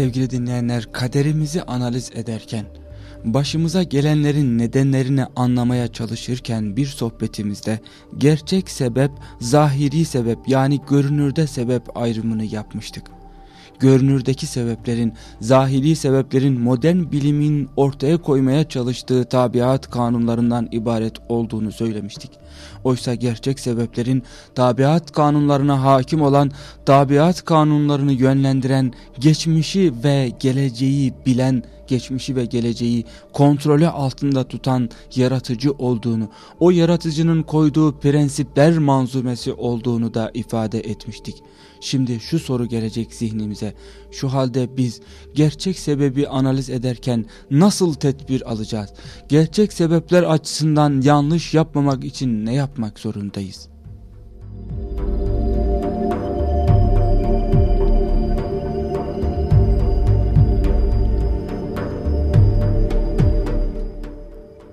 Sevgili dinleyenler kaderimizi analiz ederken başımıza gelenlerin nedenlerini anlamaya çalışırken bir sohbetimizde gerçek sebep, zahiri sebep yani görünürde sebep ayrımını yapmıştık görünürdeki sebeplerin, zahiri sebeplerin modern bilimin ortaya koymaya çalıştığı tabiat kanunlarından ibaret olduğunu söylemiştik. Oysa gerçek sebeplerin tabiat kanunlarına hakim olan, tabiat kanunlarını yönlendiren, geçmişi ve geleceği bilen, geçmişi ve geleceği kontrolü altında tutan yaratıcı olduğunu, o yaratıcının koyduğu prensipler manzumesi olduğunu da ifade etmiştik. Şimdi şu soru gelecek zihnimize. Şu halde biz gerçek sebebi analiz ederken nasıl tedbir alacağız? Gerçek sebepler açısından yanlış yapmamak için ne yapmak zorundayız?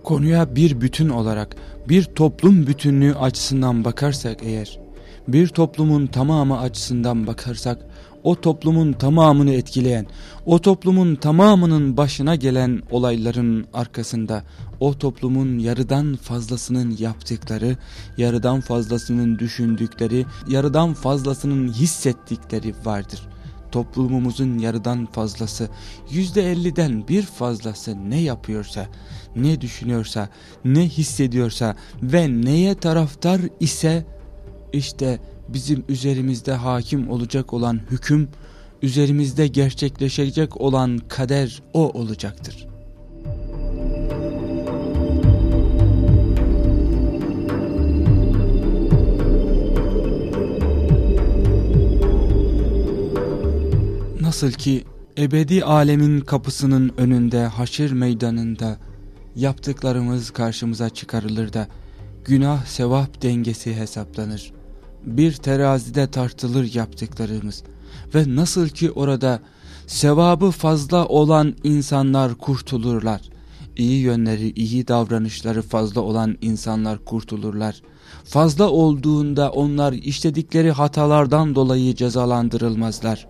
Konuya bir bütün olarak, bir toplum bütünlüğü açısından bakarsak eğer, bir toplumun tamamı açısından bakarsak o toplumun tamamını etkileyen, o toplumun tamamının başına gelen olayların arkasında o toplumun yarıdan fazlasının yaptıkları, yarıdan fazlasının düşündükleri, yarıdan fazlasının hissettikleri vardır. Toplumumuzun yarıdan fazlası, yüzde elliden bir fazlası ne yapıyorsa, ne düşünüyorsa, ne hissediyorsa ve neye taraftar ise işte bizim üzerimizde hakim olacak olan hüküm, üzerimizde gerçekleşecek olan kader o olacaktır. Nasıl ki ebedi alemin kapısının önünde haşir meydanında yaptıklarımız karşımıza çıkarılır da günah sevap dengesi hesaplanır bir terazide tartılır yaptıklarımız ve nasıl ki orada sevabı fazla olan insanlar kurtulurlar. İyi yönleri, iyi davranışları fazla olan insanlar kurtulurlar. Fazla olduğunda onlar işledikleri hatalardan dolayı cezalandırılmazlar.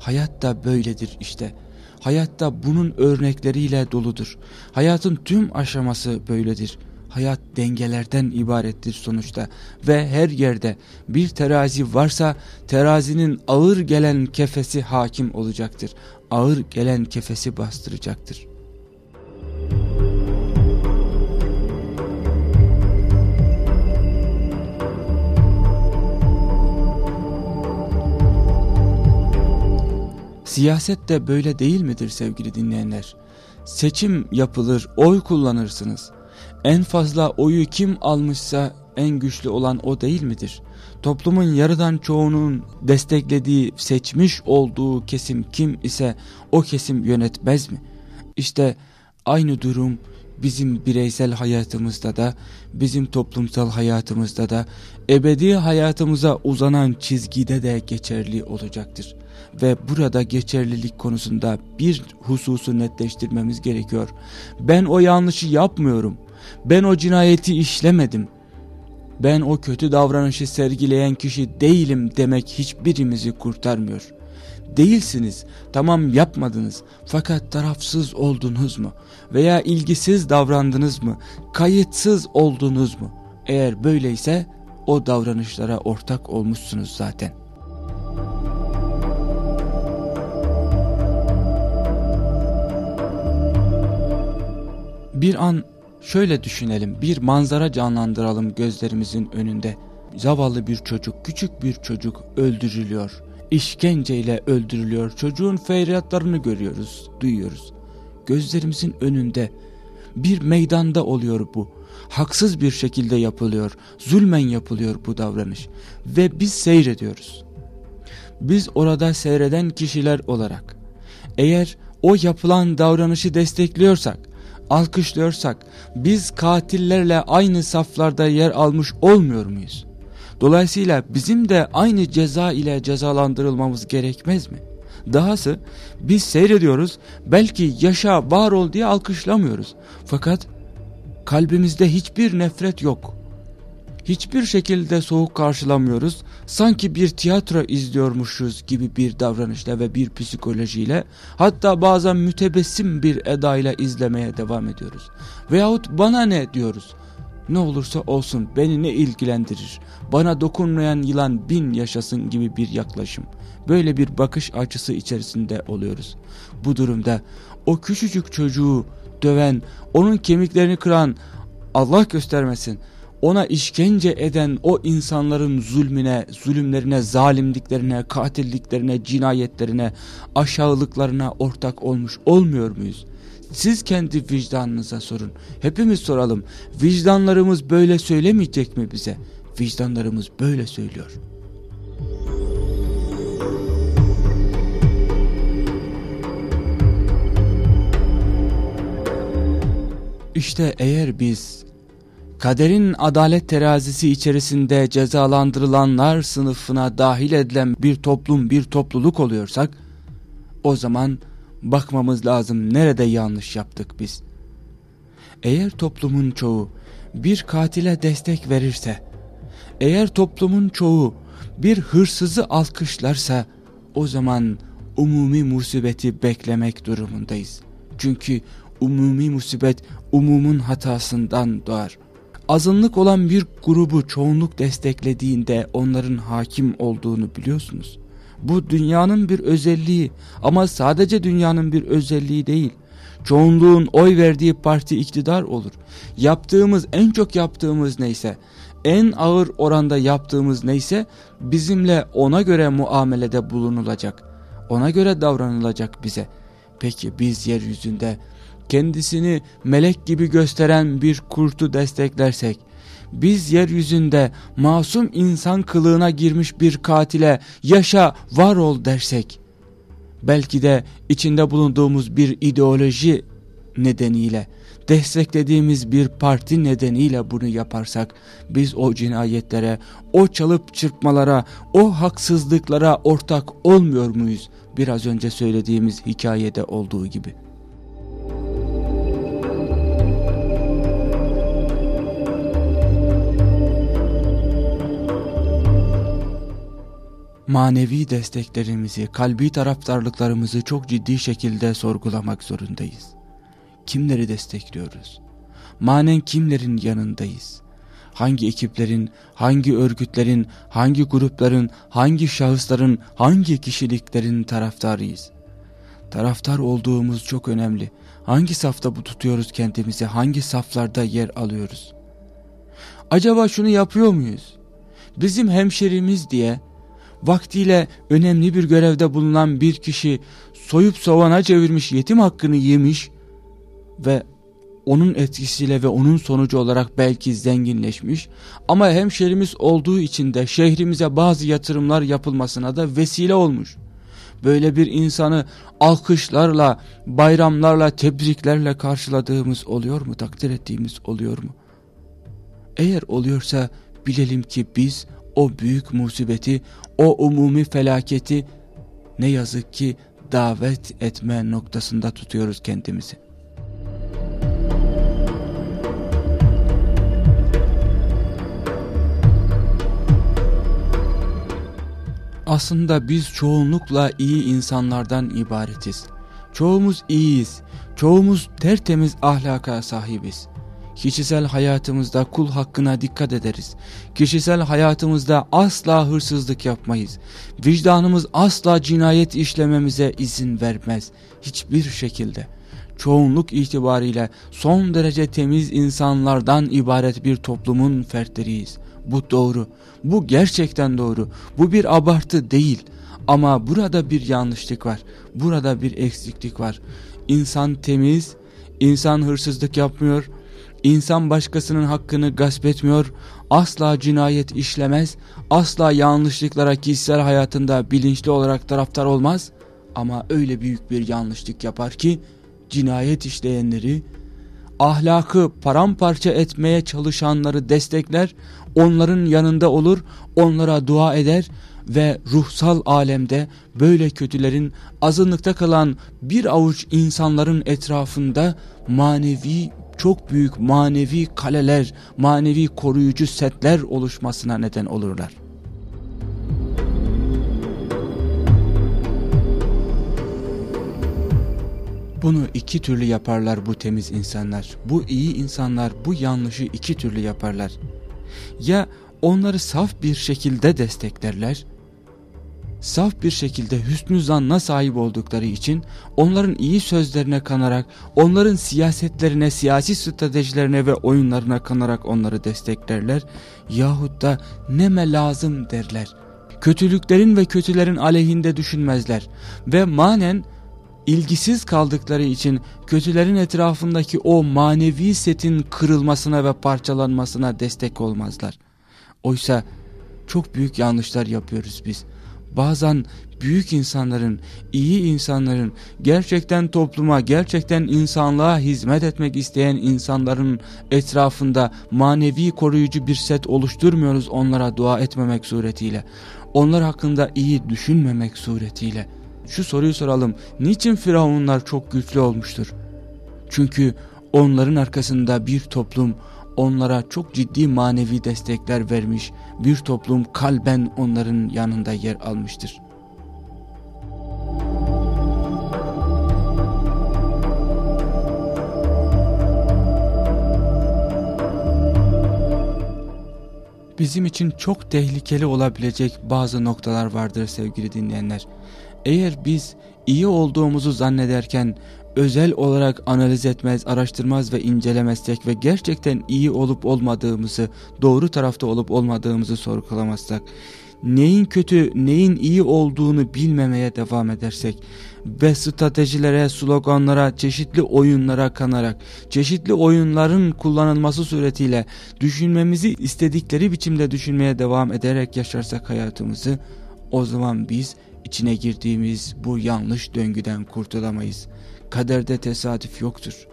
Hayat da böyledir işte. Hayatta bunun örnekleriyle doludur. Hayatın tüm aşaması böyledir. Hayat dengelerden ibarettir sonuçta ve her yerde bir terazi varsa terazinin ağır gelen kefesi hakim olacaktır. Ağır gelen kefesi bastıracaktır. Siyaset de böyle değil midir sevgili dinleyenler? Seçim yapılır, oy kullanırsınız. En fazla oyu kim almışsa en güçlü olan o değil midir? Toplumun yarıdan çoğunun desteklediği, seçmiş olduğu kesim kim ise o kesim yönetmez mi? İşte aynı durum bizim bireysel hayatımızda da, bizim toplumsal hayatımızda da, ebedi hayatımıza uzanan çizgide de geçerli olacaktır. Ve burada geçerlilik konusunda bir hususu netleştirmemiz gerekiyor. Ben o yanlışı yapmıyorum. Ben o cinayeti işlemedim. Ben o kötü davranışı sergileyen kişi değilim demek hiçbirimizi kurtarmıyor. Değilsiniz, tamam yapmadınız fakat tarafsız oldunuz mu? Veya ilgisiz davrandınız mı? Kayıtsız oldunuz mu? Eğer böyleyse o davranışlara ortak olmuşsunuz zaten. Bir an Şöyle düşünelim bir manzara canlandıralım gözlerimizin önünde. Zavallı bir çocuk, küçük bir çocuk öldürülüyor. İşkenceyle öldürülüyor. Çocuğun feryatlarını görüyoruz, duyuyoruz. Gözlerimizin önünde bir meydanda oluyor bu. Haksız bir şekilde yapılıyor. Zulmen yapılıyor bu davranış. Ve biz seyrediyoruz. Biz orada seyreden kişiler olarak eğer o yapılan davranışı destekliyorsak alkışlıyorsak biz katillerle aynı saflarda yer almış olmuyor muyuz? Dolayısıyla bizim de aynı ceza ile cezalandırılmamız gerekmez mi? Dahası biz seyrediyoruz belki yaşa var ol diye alkışlamıyoruz. Fakat kalbimizde hiçbir nefret yok. Hiçbir şekilde soğuk karşılamıyoruz. Sanki bir tiyatro izliyormuşuz gibi bir davranışla ve bir psikolojiyle hatta bazen mütebessim bir edayla izlemeye devam ediyoruz. Veyahut bana ne diyoruz. Ne olursa olsun beni ne ilgilendirir. Bana dokunmayan yılan bin yaşasın gibi bir yaklaşım. Böyle bir bakış açısı içerisinde oluyoruz. Bu durumda o küçücük çocuğu döven, onun kemiklerini kıran Allah göstermesin ona işkence eden o insanların zulmüne, zulümlerine, zalimliklerine, katilliklerine, cinayetlerine, aşağılıklarına ortak olmuş olmuyor muyuz? Siz kendi vicdanınıza sorun. Hepimiz soralım. Vicdanlarımız böyle söylemeyecek mi bize? Vicdanlarımız böyle söylüyor. İşte eğer biz kaderin adalet terazisi içerisinde cezalandırılanlar sınıfına dahil edilen bir toplum, bir topluluk oluyorsak, o zaman bakmamız lazım nerede yanlış yaptık biz. Eğer toplumun çoğu bir katile destek verirse, eğer toplumun çoğu bir hırsızı alkışlarsa, o zaman umumi musibeti beklemek durumundayız. Çünkü umumi musibet umumun hatasından doğar. Azınlık olan bir grubu çoğunluk desteklediğinde onların hakim olduğunu biliyorsunuz. Bu dünyanın bir özelliği ama sadece dünyanın bir özelliği değil. Çoğunluğun oy verdiği parti iktidar olur. Yaptığımız en çok yaptığımız neyse, en ağır oranda yaptığımız neyse bizimle ona göre muamelede bulunulacak. Ona göre davranılacak bize. Peki biz yeryüzünde kendisini melek gibi gösteren bir kurtu desteklersek, biz yeryüzünde masum insan kılığına girmiş bir katile yaşa var ol dersek, belki de içinde bulunduğumuz bir ideoloji nedeniyle, desteklediğimiz bir parti nedeniyle bunu yaparsak, biz o cinayetlere, o çalıp çırpmalara, o haksızlıklara ortak olmuyor muyuz? Biraz önce söylediğimiz hikayede olduğu gibi. Manevi desteklerimizi, kalbi taraftarlıklarımızı çok ciddi şekilde sorgulamak zorundayız. Kimleri destekliyoruz? Manen kimlerin yanındayız? Hangi ekiplerin, hangi örgütlerin, hangi grupların, hangi şahısların, hangi kişiliklerin taraftarıyız? Taraftar olduğumuz çok önemli. Hangi safta bu tutuyoruz kendimizi, hangi saflarda yer alıyoruz? Acaba şunu yapıyor muyuz? Bizim hemşerimiz diye vaktiyle önemli bir görevde bulunan bir kişi soyup sovana çevirmiş yetim hakkını yemiş ve onun etkisiyle ve onun sonucu olarak belki zenginleşmiş ama hemşerimiz olduğu için de şehrimize bazı yatırımlar yapılmasına da vesile olmuş. Böyle bir insanı alkışlarla, bayramlarla, tebriklerle karşıladığımız oluyor mu, takdir ettiğimiz oluyor mu? Eğer oluyorsa bilelim ki biz o büyük musibeti, o umumi felaketi ne yazık ki davet etme noktasında tutuyoruz kendimizi. Aslında biz çoğunlukla iyi insanlardan ibaretiz. Çoğumuz iyiyiz, çoğumuz tertemiz ahlaka sahibiz. Kişisel hayatımızda kul hakkına dikkat ederiz. Kişisel hayatımızda asla hırsızlık yapmayız. Vicdanımız asla cinayet işlememize izin vermez. Hiçbir şekilde. Çoğunluk itibariyle son derece temiz insanlardan ibaret bir toplumun fertleriyiz. Bu doğru. Bu gerçekten doğru. Bu bir abartı değil. Ama burada bir yanlışlık var. Burada bir eksiklik var. İnsan temiz, insan hırsızlık yapmıyor, İnsan başkasının hakkını gasp etmiyor, asla cinayet işlemez, asla yanlışlıklara kişisel hayatında bilinçli olarak taraftar olmaz. Ama öyle büyük bir yanlışlık yapar ki cinayet işleyenleri, ahlakı paramparça etmeye çalışanları destekler, onların yanında olur, onlara dua eder ve ruhsal alemde böyle kötülerin azınlıkta kalan bir avuç insanların etrafında manevi çok büyük manevi kaleler, manevi koruyucu setler oluşmasına neden olurlar. Bunu iki türlü yaparlar bu temiz insanlar. Bu iyi insanlar bu yanlışı iki türlü yaparlar. Ya onları saf bir şekilde desteklerler. Saf bir şekilde hüsnü zanna sahip oldukları için onların iyi sözlerine kanarak, onların siyasetlerine, siyasi stratejilerine ve oyunlarına kanarak onları desteklerler. Yahut da neme lazım derler. Kötülüklerin ve kötülerin aleyhinde düşünmezler. Ve manen ilgisiz kaldıkları için kötülerin etrafındaki o manevi setin kırılmasına ve parçalanmasına destek olmazlar. Oysa çok büyük yanlışlar yapıyoruz biz. Bazen büyük insanların, iyi insanların, gerçekten topluma, gerçekten insanlığa hizmet etmek isteyen insanların etrafında manevi koruyucu bir set oluşturmuyoruz onlara dua etmemek suretiyle. Onlar hakkında iyi düşünmemek suretiyle. Şu soruyu soralım. Niçin firavunlar çok güçlü olmuştur? Çünkü onların arkasında bir toplum onlara çok ciddi manevi destekler vermiş, bir toplum kalben onların yanında yer almıştır. Bizim için çok tehlikeli olabilecek bazı noktalar vardır sevgili dinleyenler. Eğer biz iyi olduğumuzu zannederken özel olarak analiz etmez, araştırmaz ve incelemezsek ve gerçekten iyi olup olmadığımızı, doğru tarafta olup olmadığımızı sorgulamazsak, neyin kötü, neyin iyi olduğunu bilmemeye devam edersek ve stratejilere, sloganlara, çeşitli oyunlara kanarak, çeşitli oyunların kullanılması suretiyle düşünmemizi istedikleri biçimde düşünmeye devam ederek yaşarsak hayatımızı, o zaman biz içine girdiğimiz bu yanlış döngüden kurtulamayız. Kaderde tesadüf yoktur.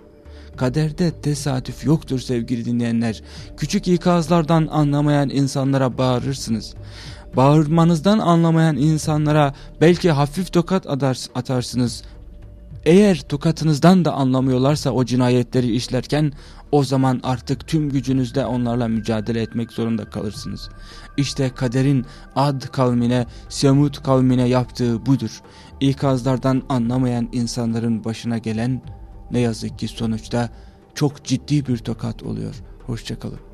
Kaderde tesadüf yoktur sevgili dinleyenler. Küçük ikazlardan anlamayan insanlara bağırırsınız. Bağırmanızdan anlamayan insanlara belki hafif tokat atarsınız. Eğer tokatınızdan da anlamıyorlarsa o cinayetleri işlerken o zaman artık tüm gücünüzle onlarla mücadele etmek zorunda kalırsınız. İşte kaderin Ad kavmine, Semud kavmine yaptığı budur. İkazlardan anlamayan insanların başına gelen ne yazık ki sonuçta çok ciddi bir tokat oluyor. Hoşçakalın.